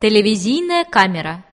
телевизийная камера.